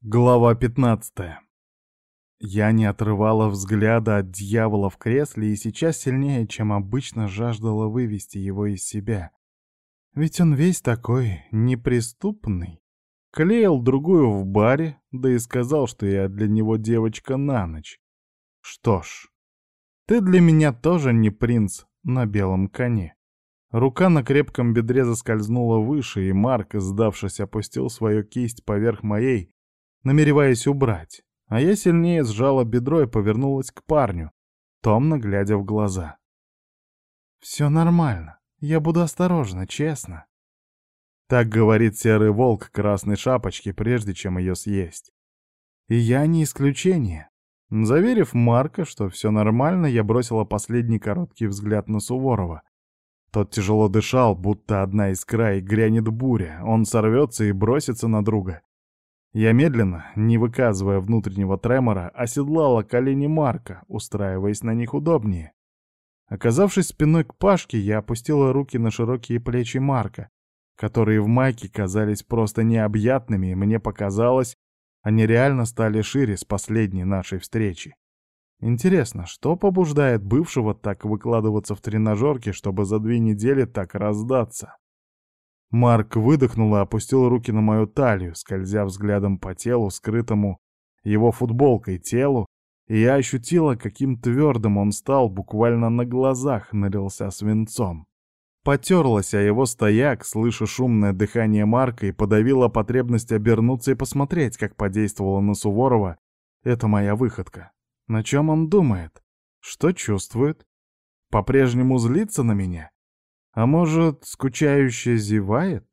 Глава 15. Я не отрывала взгляда от дьявола в кресле и сейчас сильнее, чем обычно, жаждала вывести его из себя. Ведь он весь такой неприступный. Клеил другую в баре, да и сказал, что я для него девочка на ночь. Что ж, ты для меня тоже не принц на белом коне. Рука на крепком бедре заскользнула выше, и Марк, сдавшись, опустил свою кисть поверх моей, намереваясь убрать, а я сильнее сжала бедро и повернулась к парню, томно глядя в глаза. «Все нормально. Я буду осторожна, честно». Так говорит серый волк красной шапочки, прежде чем ее съесть. И я не исключение. Заверив Марка, что все нормально, я бросила последний короткий взгляд на Суворова. Тот тяжело дышал, будто одна искра и грянет буря. Он сорвется и бросится на друга. Я медленно, не выказывая внутреннего тремора, оседлала колени Марка, устраиваясь на них удобнее. Оказавшись спиной к Пашке, я опустила руки на широкие плечи Марка, которые в майке казались просто необъятными, и мне показалось, они реально стали шире с последней нашей встречи. Интересно, что побуждает бывшего так выкладываться в тренажерке, чтобы за две недели так раздаться? Марк выдохнул и опустил руки на мою талию, скользя взглядом по телу, скрытому его футболкой телу, и я ощутила, каким твердым он стал, буквально на глазах налился свинцом. Потерлась о его стояк, слыша шумное дыхание Марка, и подавила потребность обернуться и посмотреть, как подействовала на Суворова эта моя выходка. На чем он думает? Что чувствует? По-прежнему злится на меня? А может, скучающе зевает?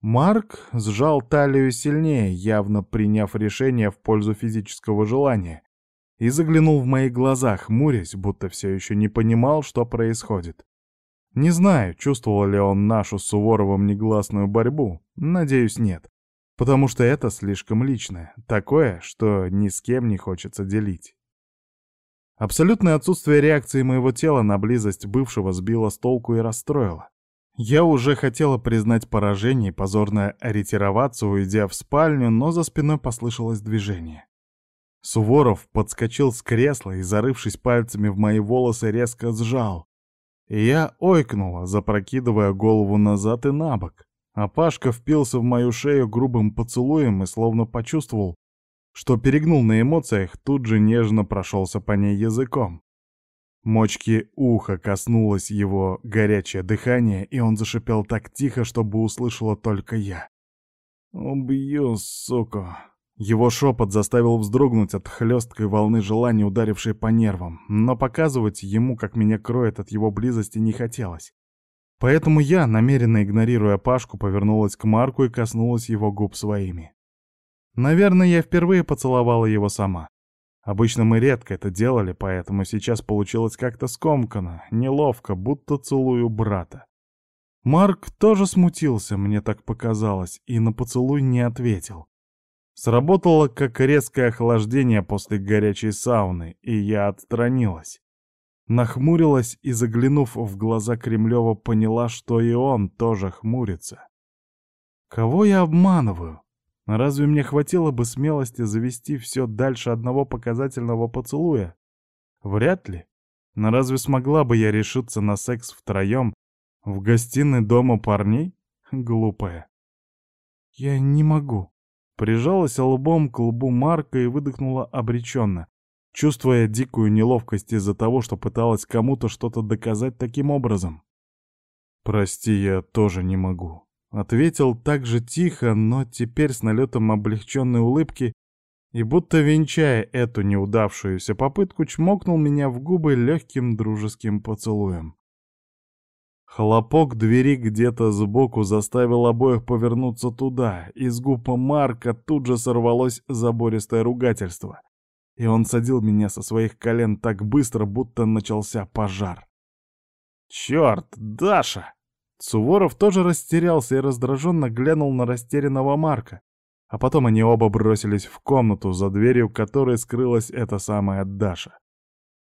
Марк сжал талию сильнее, явно приняв решение в пользу физического желания, и заглянул в мои глаза, хмурясь, будто все еще не понимал, что происходит. Не знаю, чувствовал ли он нашу с Суворовым негласную борьбу, надеюсь, нет, потому что это слишком личное, такое, что ни с кем не хочется делить. Абсолютное отсутствие реакции моего тела на близость бывшего сбило с толку и расстроило. Я уже хотела признать поражение и позорно ретироваться, уйдя в спальню, но за спиной послышалось движение. Суворов подскочил с кресла и, зарывшись пальцами в мои волосы, резко сжал. И я ойкнула, запрокидывая голову назад и на бок. А Пашка впился в мою шею грубым поцелуем и словно почувствовал, что перегнул на эмоциях, тут же нежно прошелся по ней языком. Мочки уха коснулось его горячее дыхание, и он зашипел так тихо, чтобы услышала только я. «Убью, сука!» Его шепот заставил вздрогнуть от хлесткой волны желания, ударившей по нервам, но показывать ему, как меня кроет от его близости, не хотелось. Поэтому я, намеренно игнорируя Пашку, повернулась к Марку и коснулась его губ своими. Наверное, я впервые поцеловала его сама. Обычно мы редко это делали, поэтому сейчас получилось как-то скомканно, неловко, будто целую брата. Марк тоже смутился, мне так показалось, и на поцелуй не ответил. Сработало как резкое охлаждение после горячей сауны, и я отстранилась. Нахмурилась и, заглянув в глаза Кремлева, поняла, что и он тоже хмурится. Кого я обманываю? Разве мне хватило бы смелости завести все дальше одного показательного поцелуя? Вряд ли. Но разве смогла бы я решиться на секс втроем в гостиной дома парней? Глупая. Я не могу. Прижалась лбом к лбу Марка и выдохнула обреченно, чувствуя дикую неловкость из-за того, что пыталась кому-то что-то доказать таким образом. «Прости, я тоже не могу», Ответил так же тихо, но теперь с налетом облегченной улыбки и будто венчая эту неудавшуюся попытку, чмокнул меня в губы легким дружеским поцелуем. Хлопок двери где-то сбоку заставил обоих повернуться туда, из губ Марка тут же сорвалось забористое ругательство, и он садил меня со своих колен так быстро, будто начался пожар. «Черт, Даша!» Суворов тоже растерялся и раздраженно глянул на растерянного Марка. А потом они оба бросились в комнату, за дверью которой скрылась эта самая Даша.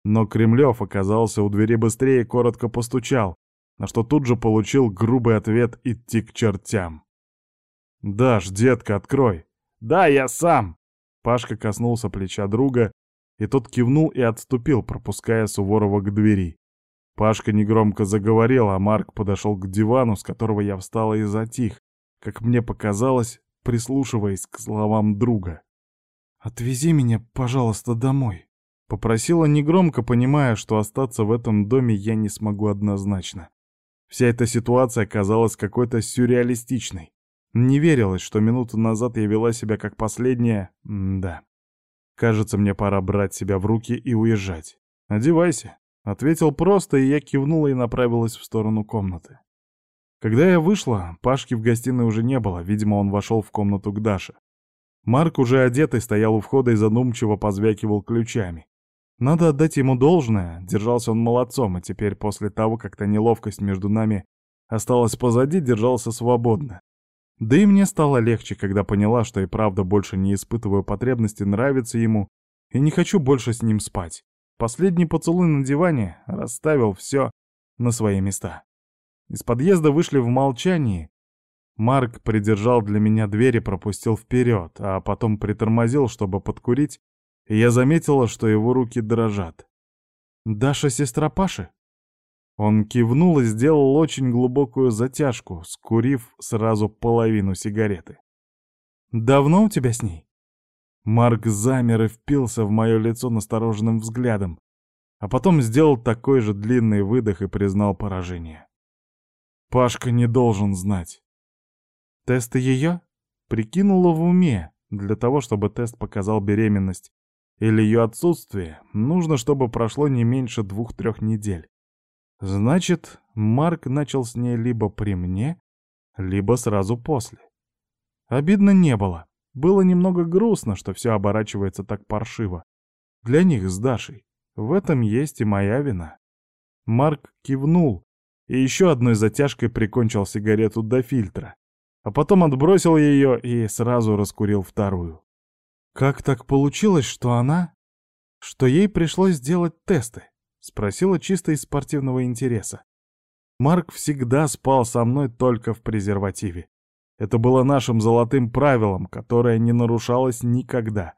Но Кремлев оказался у двери быстрее и коротко постучал, на что тут же получил грубый ответ идти к чертям. «Даш, детка, открой! Да, я сам!» Пашка коснулся плеча друга, и тот кивнул и отступил, пропуская Суворова к двери. Пашка негромко заговорил, а Марк подошел к дивану, с которого я встал и затих, как мне показалось, прислушиваясь к словам друга. «Отвези меня, пожалуйста, домой», — попросила негромко, понимая, что остаться в этом доме я не смогу однозначно. Вся эта ситуация казалась какой-то сюрреалистичной. Не верилось, что минуту назад я вела себя как последняя... М да. Кажется, мне пора брать себя в руки и уезжать. «Одевайся», — ответил просто, и я кивнула и направилась в сторону комнаты. Когда я вышла, Пашки в гостиной уже не было, видимо, он вошел в комнату к Даше. Марк, уже одетый, стоял у входа и задумчиво позвякивал ключами. Надо отдать ему должное, держался он молодцом, и теперь после того, как та неловкость между нами осталась позади, держался свободно. Да и мне стало легче, когда поняла, что и правда больше не испытываю потребности нравиться ему и не хочу больше с ним спать. Последний поцелуй на диване расставил все на свои места. Из подъезда вышли в молчании. Марк придержал для меня дверь и пропустил вперед, а потом притормозил, чтобы подкурить, и я заметила, что его руки дрожат. «Даша сестра Паши?» Он кивнул и сделал очень глубокую затяжку, скурив сразу половину сигареты. «Давно у тебя с ней?» Марк замер и впился в мое лицо настороженным взглядом, а потом сделал такой же длинный выдох и признал поражение. Пашка не должен знать. Тесты ее? Прикинула в уме. Для того, чтобы тест показал беременность или ее отсутствие, нужно, чтобы прошло не меньше двух-трех недель. Значит, Марк начал с ней либо при мне, либо сразу после. Обидно не было. Было немного грустно, что все оборачивается так паршиво. Для них с Дашей. В этом есть и моя вина. Марк кивнул и еще одной затяжкой прикончил сигарету до фильтра, а потом отбросил ее и сразу раскурил вторую. Как так получилось, что она... что ей пришлось сделать тесты? Спросила чисто из спортивного интереса. Марк всегда спал со мной только в презервативе. Это было нашим золотым правилом, которое не нарушалось никогда.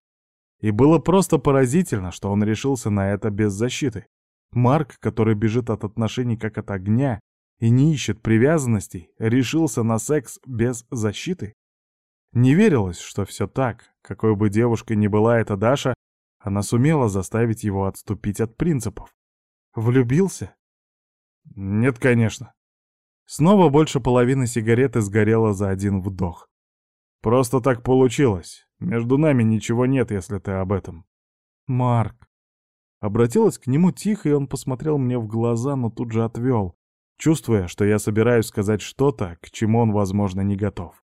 И было просто поразительно, что он решился на это без защиты. Марк, который бежит от отношений как от огня и не ищет привязанностей, решился на секс без защиты? Не верилось, что все так, какой бы девушкой ни была эта Даша, она сумела заставить его отступить от принципов. Влюбился? Нет, конечно. Снова больше половины сигареты сгорело за один вдох. Просто так получилось. Между нами ничего нет, если ты об этом. Марк. Обратилась к нему тихо, и он посмотрел мне в глаза, но тут же отвел, чувствуя, что я собираюсь сказать что-то, к чему он, возможно, не готов.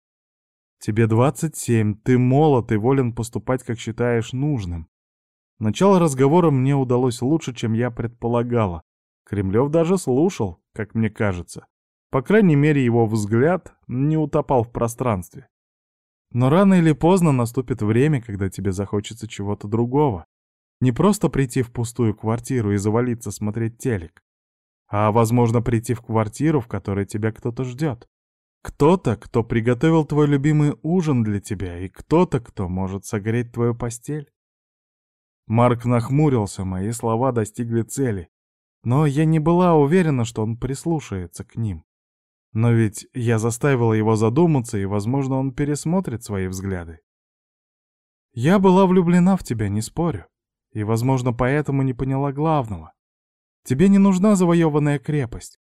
Тебе 27, ты молод и волен поступать, как считаешь нужным. Начало разговора мне удалось лучше, чем я предполагала. Кремлев даже слушал, как мне кажется. По крайней мере, его взгляд не утопал в пространстве. Но рано или поздно наступит время, когда тебе захочется чего-то другого. Не просто прийти в пустую квартиру и завалиться смотреть телек, а, возможно, прийти в квартиру, в которой тебя кто-то ждет. Кто-то, кто приготовил твой любимый ужин для тебя, и кто-то, кто может согреть твою постель. Марк нахмурился, мои слова достигли цели. Но я не была уверена, что он прислушается к ним. Но ведь я заставила его задуматься, и, возможно, он пересмотрит свои взгляды. Я была влюблена в тебя, не спорю. И, возможно, поэтому не поняла главного. Тебе не нужна завоеванная крепость.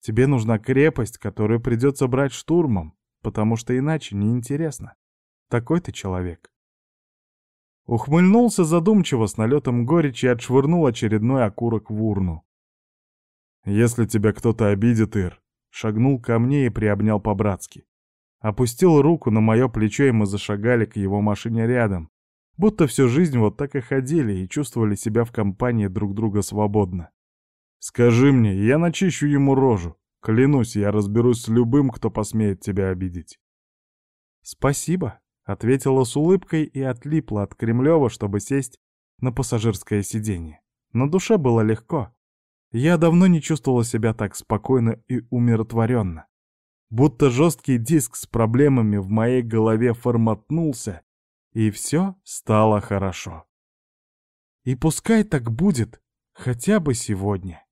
Тебе нужна крепость, которую придется брать штурмом, потому что иначе неинтересно. Такой ты человек. Ухмыльнулся задумчиво с налетом горечи и отшвырнул очередной окурок в урну. «Если тебя кто-то обидит, Ир», шагнул ко мне и приобнял по-братски. Опустил руку на мое плечо, и мы зашагали к его машине рядом, будто всю жизнь вот так и ходили и чувствовали себя в компании друг друга свободно. «Скажи мне, я начищу ему рожу. Клянусь, я разберусь с любым, кто посмеет тебя обидеть». «Спасибо», Ответила с улыбкой и отлипла от Кремлева, чтобы сесть на пассажирское сиденье. На душе было легко. Я давно не чувствовала себя так спокойно и умиротворенно. Будто жесткий диск с проблемами в моей голове форматнулся, и все стало хорошо. И пускай так будет хотя бы сегодня.